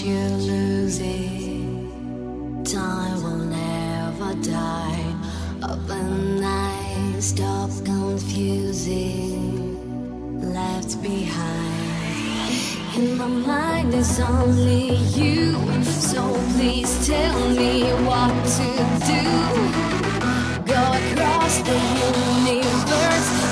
you're losing. Time will never die. Open eyes, stop confusing. Left behind. In my mind, is only you. So please tell me what to do. Go across the universe.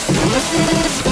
Listen. to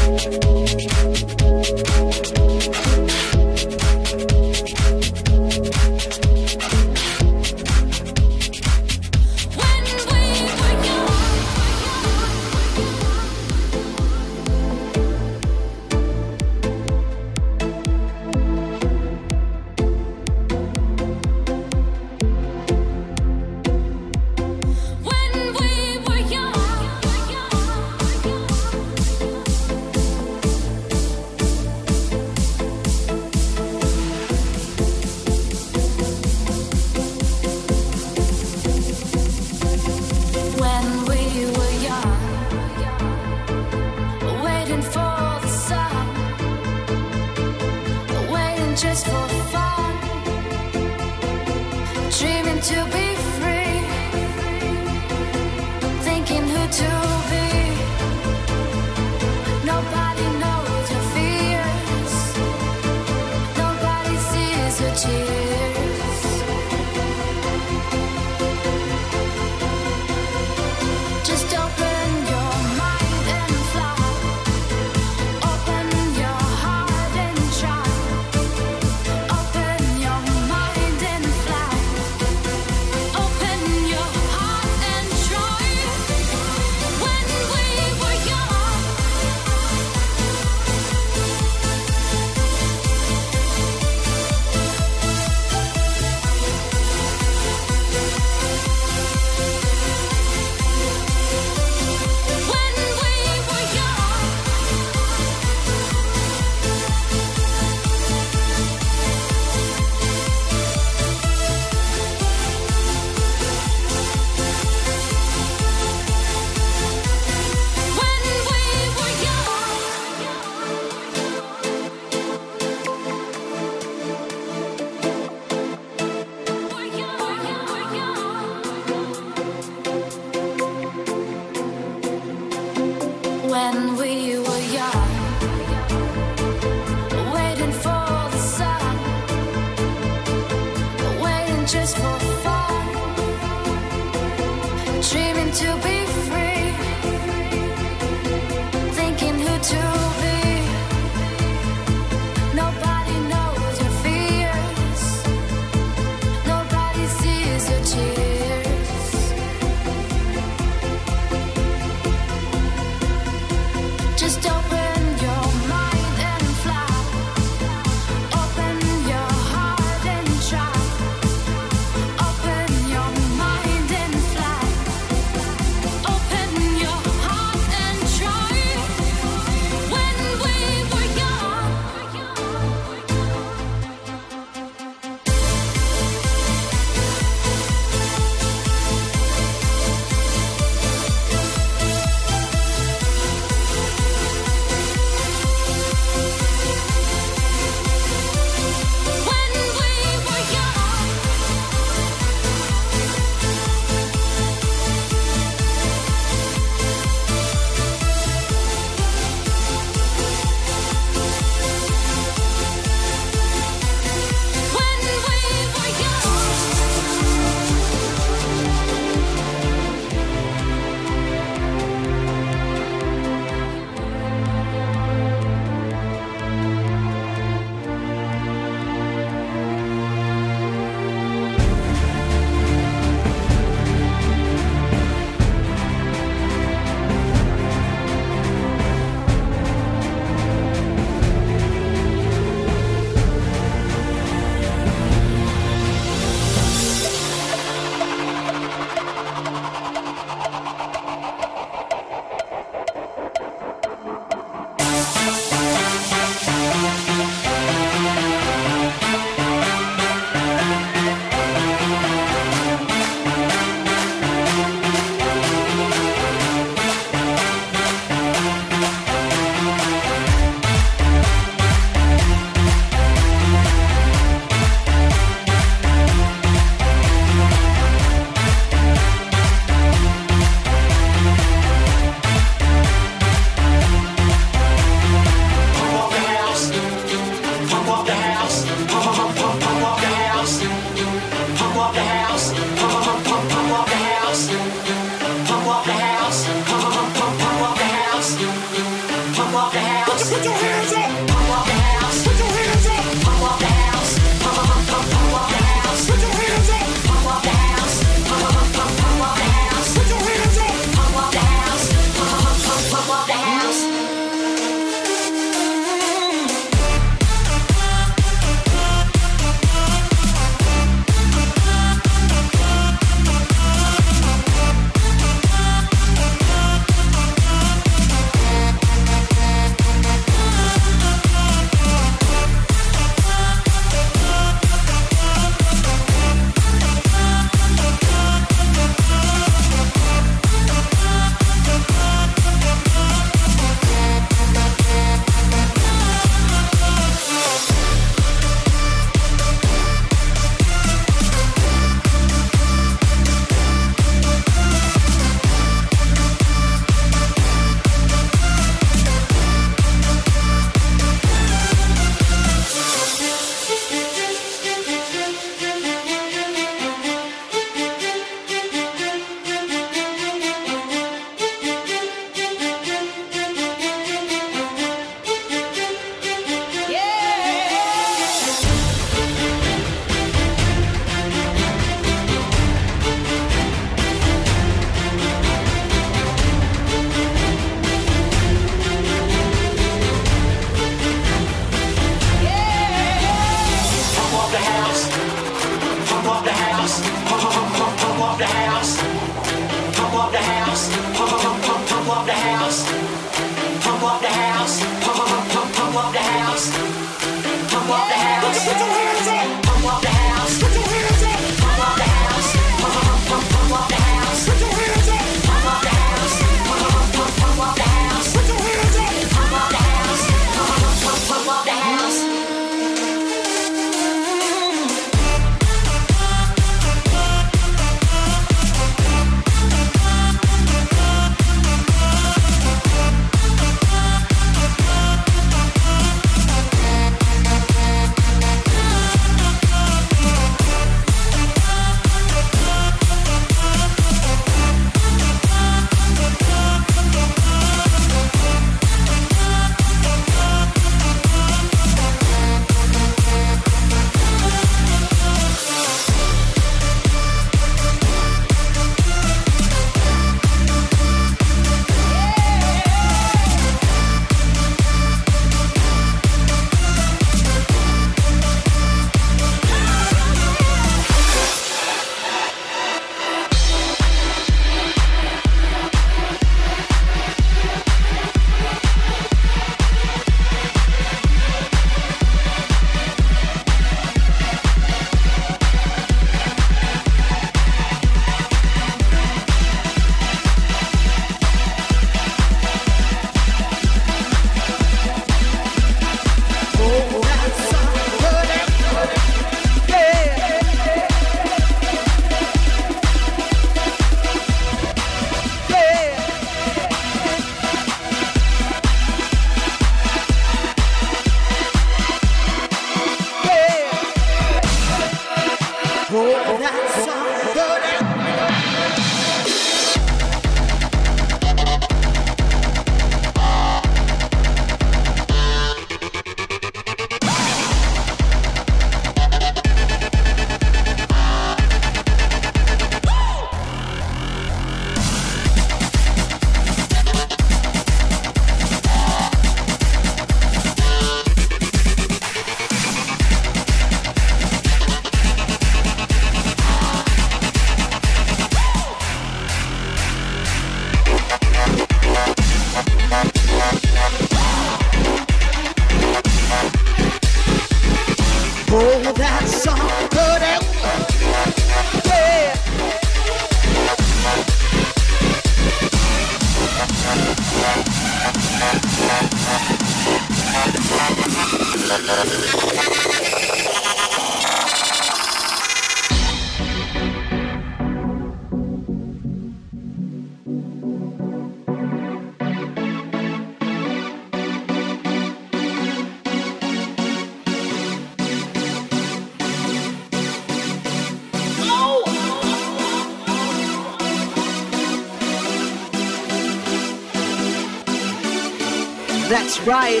right.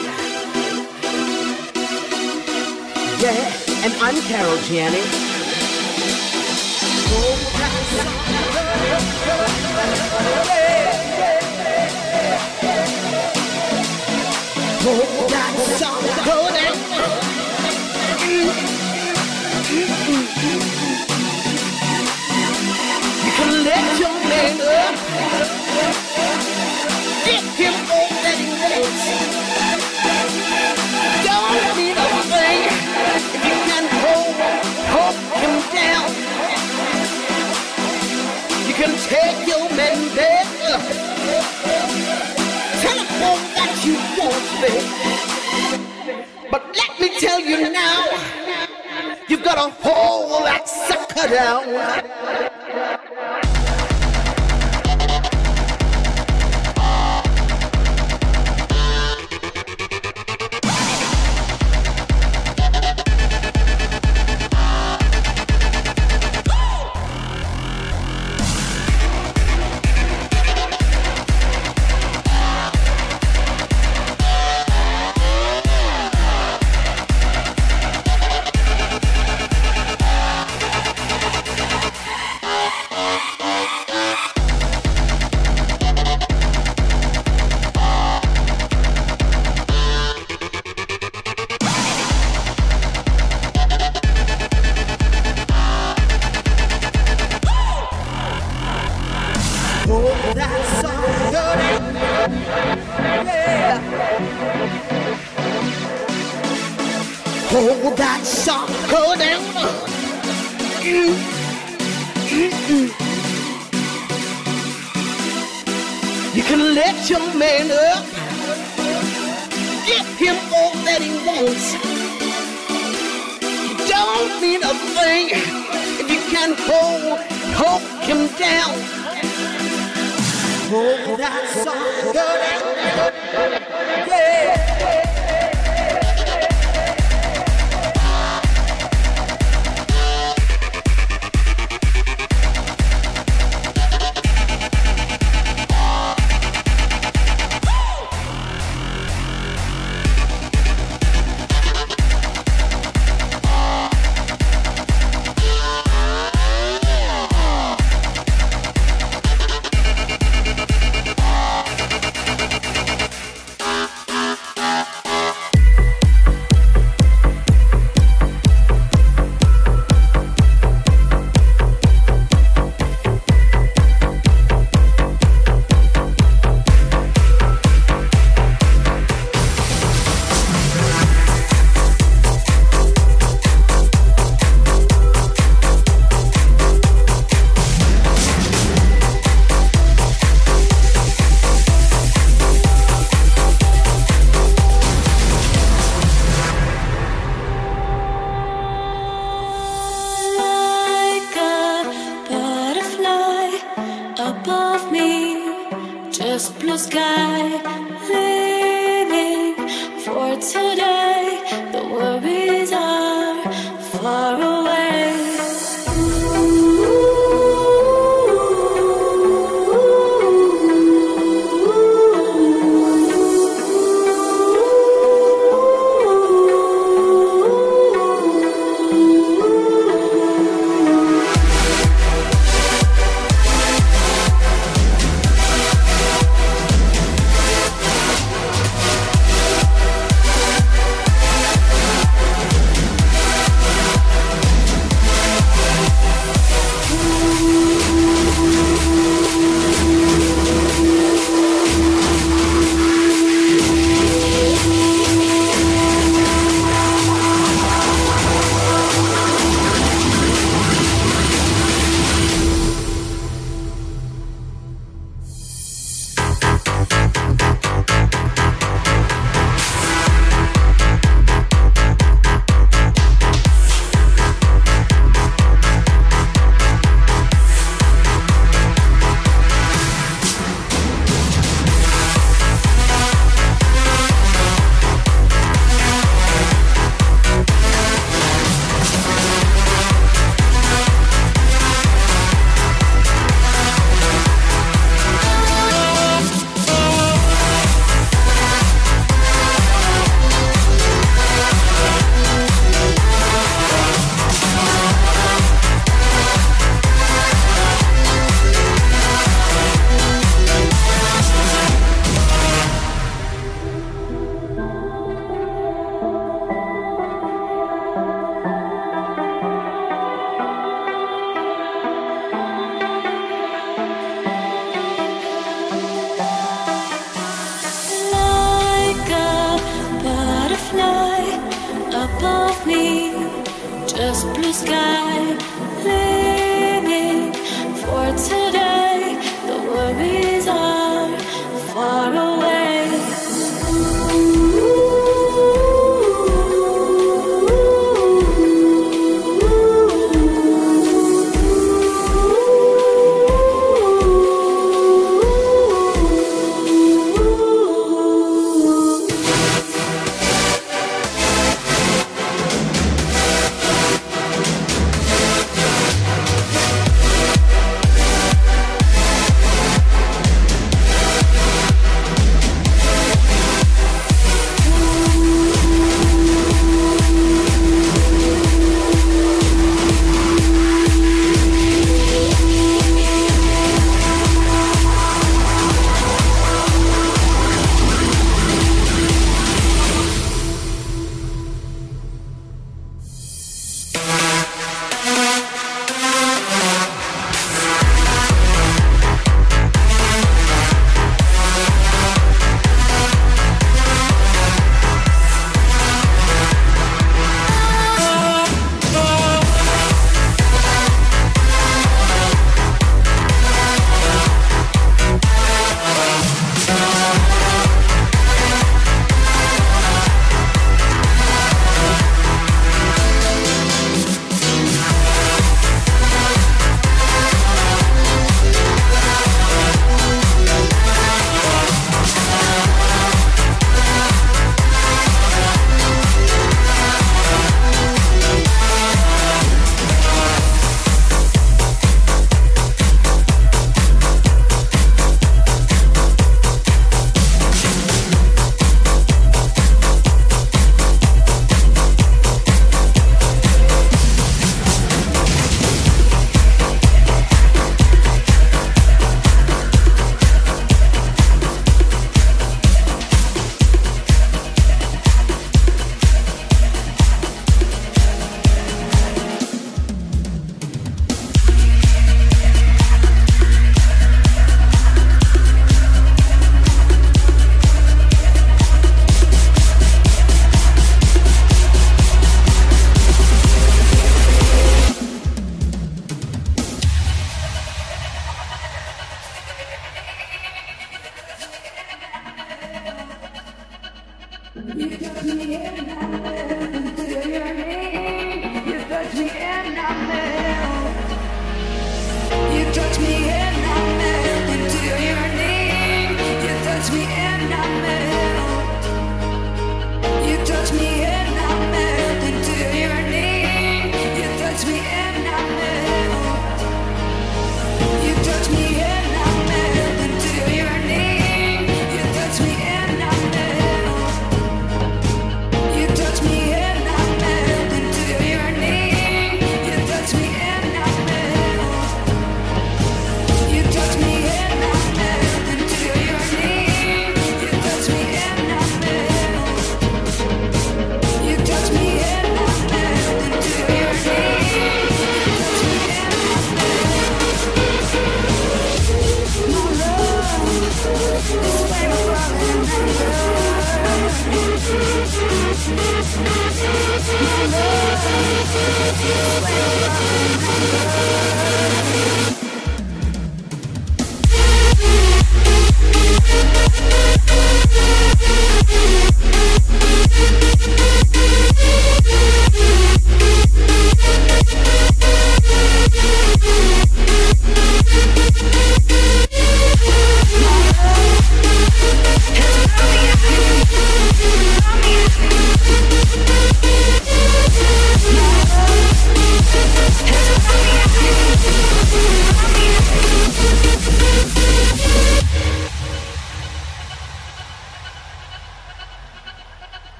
Yeah, and I'm Carol Gianni.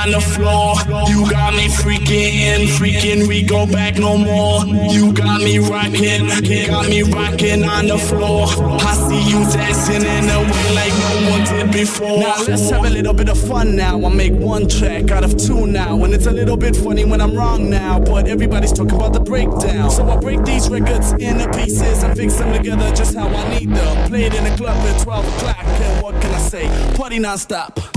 On the floor. You got me freaking, freaking, we go back no more. You got me rocking, got me rocking on the floor. I see you dancing in a way like no one did before. Now let's have a little bit of fun now. I'll make one track out of two now. And it's a little bit funny when I'm wrong now. But everybody's talking about the breakdown. So I break these records into pieces and fix them together just how I need them. Play it in the club at 12 o'clock. And what can I say? Party non-stop.